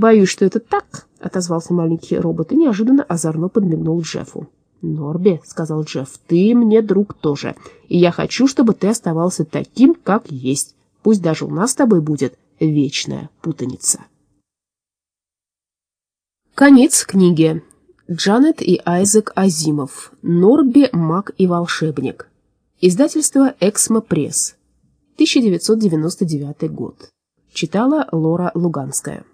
«Боюсь, что это так», — отозвался маленький робот и неожиданно озорно подмигнул Джеффу. «Норби», — сказал Джефф, — «ты мне друг тоже, и я хочу, чтобы ты оставался таким, как есть. Пусть даже у нас с тобой будет вечная путаница». Конец книги. Джанет и Айзек Азимов. Норби, маг и волшебник. Издательство «Эксмо Пресс». 1999 год. Читала Лора Луганская.